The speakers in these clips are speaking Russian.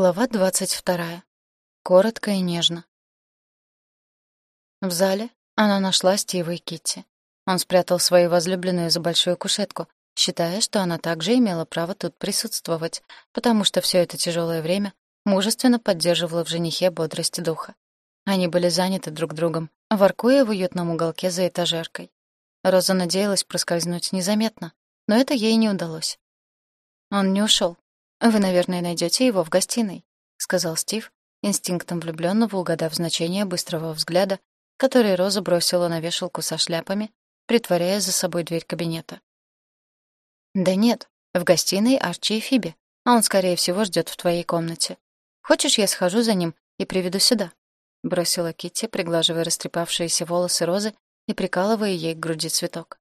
Глава двадцать вторая. Коротко и нежно. В зале она нашла Стива и Китти. Он спрятал свою возлюбленную за большую кушетку, считая, что она также имела право тут присутствовать, потому что все это тяжелое время мужественно поддерживала в женихе бодрость духа. Они были заняты друг другом, воркуя в уютном уголке за этажеркой. Роза надеялась проскользнуть незаметно, но это ей не удалось. Он не ушел, «Вы, наверное, найдете его в гостиной», — сказал Стив, инстинктом влюбленного угадав значение быстрого взгляда, который Роза бросила на вешалку со шляпами, притворяя за собой дверь кабинета. «Да нет, в гостиной Арчи и Фиби, а он, скорее всего, ждет в твоей комнате. Хочешь, я схожу за ним и приведу сюда?» — бросила Китти, приглаживая растрепавшиеся волосы Розы и прикалывая ей к груди цветок.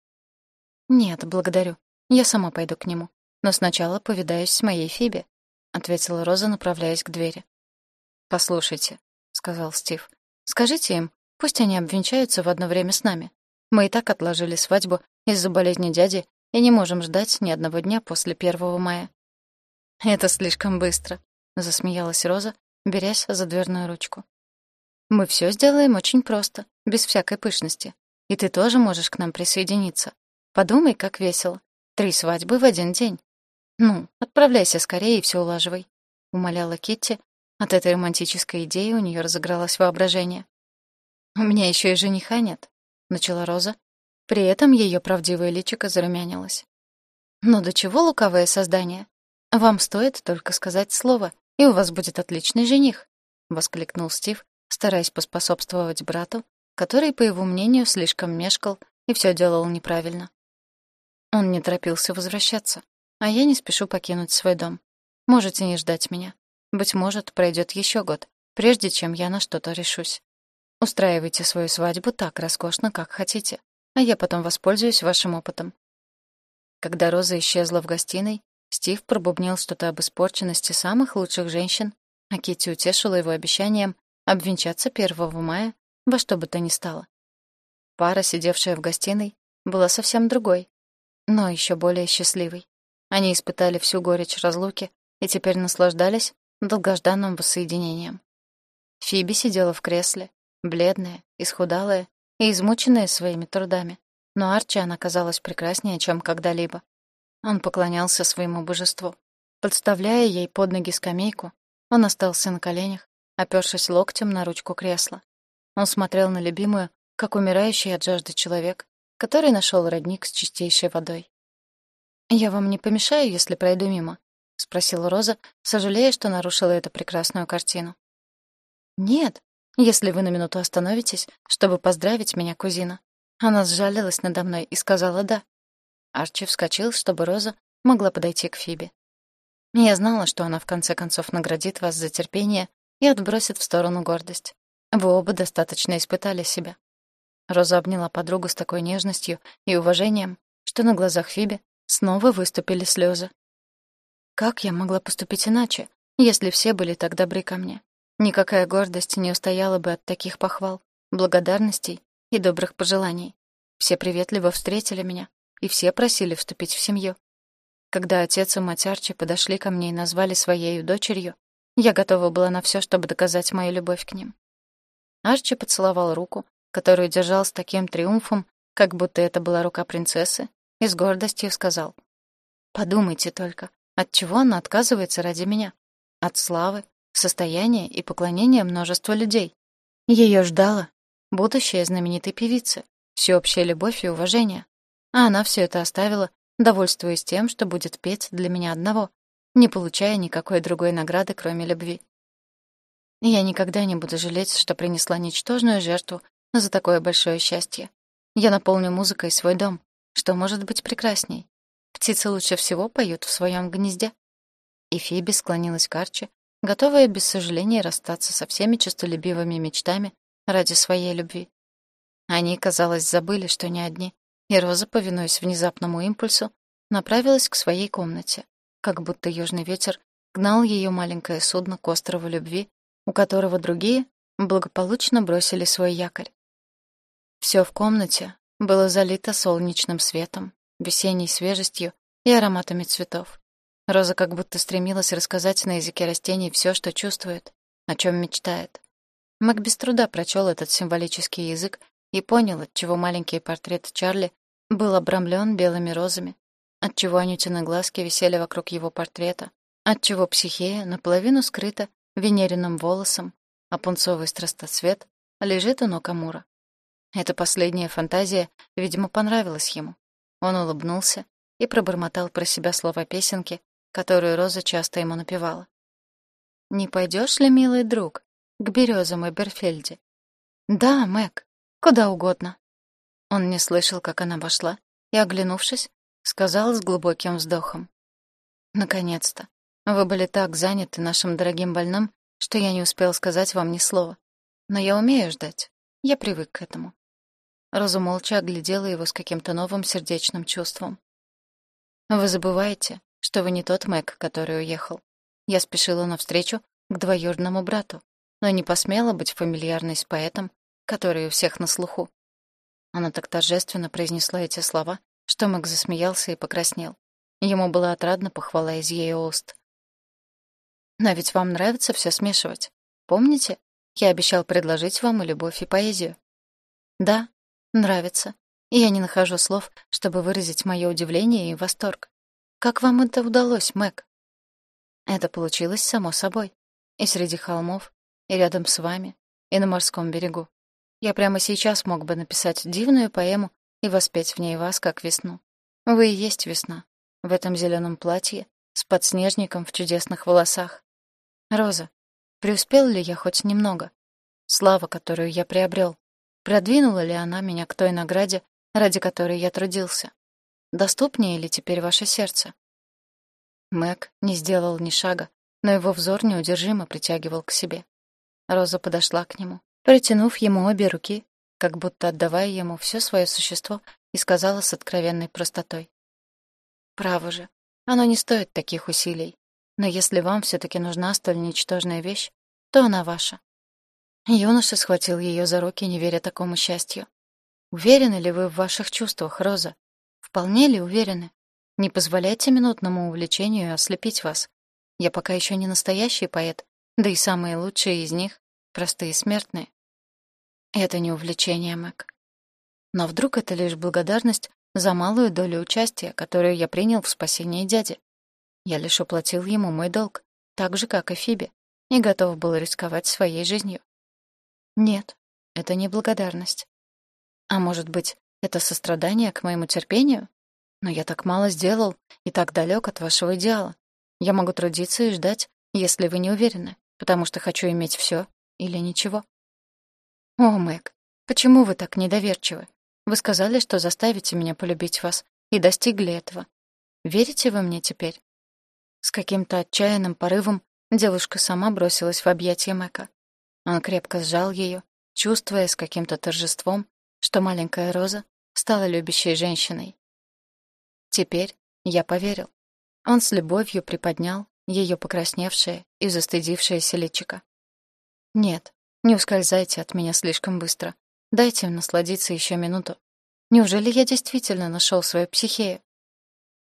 «Нет, благодарю. Я сама пойду к нему но сначала повидаюсь с моей Фиби», — ответила Роза, направляясь к двери. «Послушайте», — сказал Стив, — «скажите им, пусть они обвенчаются в одно время с нами. Мы и так отложили свадьбу из-за болезни дяди и не можем ждать ни одного дня после первого мая». «Это слишком быстро», — засмеялась Роза, берясь за дверную ручку. «Мы все сделаем очень просто, без всякой пышности. И ты тоже можешь к нам присоединиться. Подумай, как весело. Три свадьбы в один день. «Ну, отправляйся скорее и все улаживай», — умоляла Китти. От этой романтической идеи у нее разыгралось воображение. «У меня еще и жениха нет», — начала Роза. При этом ее правдивое личико зарумянилось. «Но до чего лукавое создание? Вам стоит только сказать слово, и у вас будет отличный жених», — воскликнул Стив, стараясь поспособствовать брату, который, по его мнению, слишком мешкал и все делал неправильно. Он не торопился возвращаться. А я не спешу покинуть свой дом. Можете не ждать меня. Быть может, пройдет еще год, прежде чем я на что-то решусь. Устраивайте свою свадьбу так роскошно, как хотите, а я потом воспользуюсь вашим опытом. Когда Роза исчезла в гостиной, Стив пробубнил что-то об испорченности самых лучших женщин, а Китти утешила его обещанием обвенчаться 1 мая во что бы то ни стало. Пара, сидевшая в гостиной, была совсем другой, но еще более счастливой. Они испытали всю горечь разлуки и теперь наслаждались долгожданным воссоединением. Фиби сидела в кресле, бледная, исхудалая и измученная своими трудами, но Арчи она казалась прекраснее, чем когда-либо. Он поклонялся своему божеству. Подставляя ей под ноги скамейку, он остался на коленях, опёршись локтем на ручку кресла. Он смотрел на любимую, как умирающий от жажды человек, который нашел родник с чистейшей водой. «Я вам не помешаю, если пройду мимо?» — спросила Роза, сожалея, что нарушила эту прекрасную картину. «Нет, если вы на минуту остановитесь, чтобы поздравить меня, кузина». Она сжалилась надо мной и сказала «да». Арчи вскочил, чтобы Роза могла подойти к Фибе. Я знала, что она в конце концов наградит вас за терпение и отбросит в сторону гордость. Вы оба достаточно испытали себя. Роза обняла подругу с такой нежностью и уважением, что на глазах Фиби Снова выступили слезы. Как я могла поступить иначе, если все были так добры ко мне? Никакая гордость не устояла бы от таких похвал, благодарностей и добрых пожеланий. Все приветливо встретили меня, и все просили вступить в семью. Когда отец и мать Арчи подошли ко мне и назвали своей дочерью, я готова была на все, чтобы доказать мою любовь к ним. Арчи поцеловал руку, которую держал с таким триумфом, как будто это была рука принцессы, и с гордостью сказал. «Подумайте только, от чего она отказывается ради меня? От славы, состояния и поклонения множества людей. Ее ждала будущая знаменитой певицы, всеобщая любовь и уважение. А она все это оставила, довольствуясь тем, что будет петь для меня одного, не получая никакой другой награды, кроме любви. Я никогда не буду жалеть, что принесла ничтожную жертву за такое большое счастье. Я наполню музыкой свой дом, что может быть прекрасней? Птицы лучше всего поют в своем гнезде. И Фиби склонилась к Арчи, готовая без сожаления расстаться со всеми честолюбивыми мечтами ради своей любви. Они, казалось, забыли, что не одни, и Роза, повинуясь внезапному импульсу, направилась к своей комнате, как будто южный ветер гнал ее маленькое судно к острову любви, у которого другие благополучно бросили свой якорь. Все в комнате, было залито солнечным светом, весенней свежестью и ароматами цветов. Роза как будто стремилась рассказать на языке растений все, что чувствует, о чем мечтает. Мэг без труда прочел этот символический язык и понял, отчего маленький портрет Чарли был обрамлен белыми розами, отчего анютины глазки висели вокруг его портрета, отчего психея наполовину скрыта венериным волосом, а пунцовый страстоцвет лежит у ног Амура. Эта последняя фантазия, видимо, понравилась ему. Он улыбнулся и пробормотал про себя слова песенки, которую Роза часто ему напевала. «Не пойдешь ли, милый друг, к березам и Берфельде?» «Да, Мэг, куда угодно». Он не слышал, как она вошла, и, оглянувшись, сказал с глубоким вздохом. «Наконец-то. Вы были так заняты нашим дорогим больным, что я не успел сказать вам ни слова. Но я умею ждать. Я привык к этому». Роза молча оглядела его с каким-то новым сердечным чувством. «Вы забываете, что вы не тот Мэг, который уехал. Я спешила навстречу к двоюродному брату, но не посмела быть фамильярной с поэтом, который у всех на слуху. Она так торжественно произнесла эти слова, что Мэг засмеялся и покраснел. Ему была отрадна похвала из ее уст. «Но ведь вам нравится все смешивать. Помните, я обещал предложить вам и любовь, и поэзию?» «Да, нравится. Я не нахожу слов, чтобы выразить мое удивление и восторг. Как вам это удалось, Мэг? Это получилось само собой. И среди холмов, и рядом с вами, и на морском берегу. Я прямо сейчас мог бы написать дивную поэму и воспеть в ней вас, как весну. Вы и есть весна. В этом зеленом платье, с подснежником в чудесных волосах. Роза, преуспел ли я хоть немного? Слава, которую я приобрел, продвинула ли она меня к той награде, ради которой я трудился? Доступнее ли теперь ваше сердце? Мэг не сделал ни шага, но его взор неудержимо притягивал к себе. Роза подошла к нему, протянув ему обе руки, как будто отдавая ему все свое существо, и сказала с откровенной простотой. «Право же, оно не стоит таких усилий, но если вам все таки нужна столь ничтожная вещь, то она ваша». Юноша схватил ее за руки, не веря такому счастью. «Уверены ли вы в ваших чувствах, Роза?» Вполне ли уверены? Не позволяйте минутному увлечению ослепить вас. Я пока еще не настоящий поэт, да и самые лучшие из них — простые смертные. Это не увлечение, Мэг. Но вдруг это лишь благодарность за малую долю участия, которую я принял в спасении дяди. Я лишь уплатил ему мой долг, так же, как и Фиби, и готов был рисковать своей жизнью. Нет, это не благодарность. А может быть, это сострадание к моему терпению? Но я так мало сделал и так далек от вашего идеала. Я могу трудиться и ждать, если вы не уверены, потому что хочу иметь все или ничего. О, Мэг, почему вы так недоверчивы? Вы сказали, что заставите меня полюбить вас, и достигли этого. Верите вы мне теперь? С каким-то отчаянным порывом девушка сама бросилась в объятия Мэка. Он крепко сжал ее, чувствуя с каким-то торжеством, что маленькая Роза стала любящей женщиной. Теперь я поверил. Он с любовью приподнял ее покрасневшее и застыдившееся личико. «Нет, не ускользайте от меня слишком быстро. Дайте им насладиться еще минуту. Неужели я действительно нашел свою психею?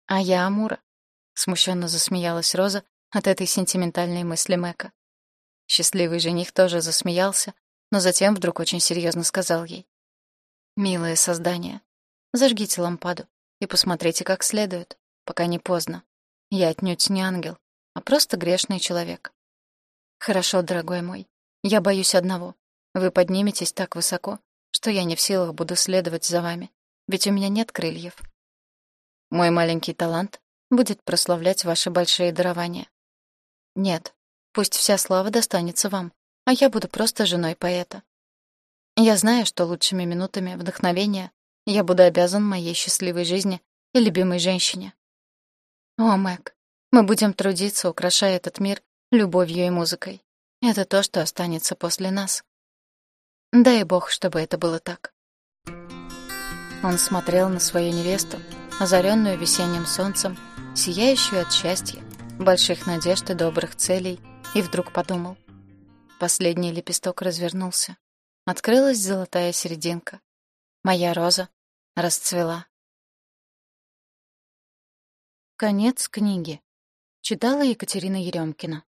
А я Амура. Смущенно засмеялась Роза от этой сентиментальной мысли Мэка. Счастливый жених тоже засмеялся, но затем вдруг очень серьезно сказал ей. Милое создание, зажгите лампаду и посмотрите как следует, пока не поздно. Я отнюдь не ангел, а просто грешный человек. Хорошо, дорогой мой, я боюсь одного. Вы подниметесь так высоко, что я не в силах буду следовать за вами, ведь у меня нет крыльев. Мой маленький талант будет прославлять ваши большие дарования. Нет, пусть вся слава достанется вам, а я буду просто женой поэта. Я знаю, что лучшими минутами вдохновения я буду обязан моей счастливой жизни и любимой женщине. О, Мэг, мы будем трудиться, украшая этот мир любовью и музыкой. Это то, что останется после нас. Дай бог, чтобы это было так. Он смотрел на свою невесту, озаренную весенним солнцем, сияющую от счастья, больших надежд и добрых целей, и вдруг подумал. Последний лепесток развернулся. Открылась золотая серединка. Моя роза расцвела. Конец книги. Читала Екатерина Еремкина.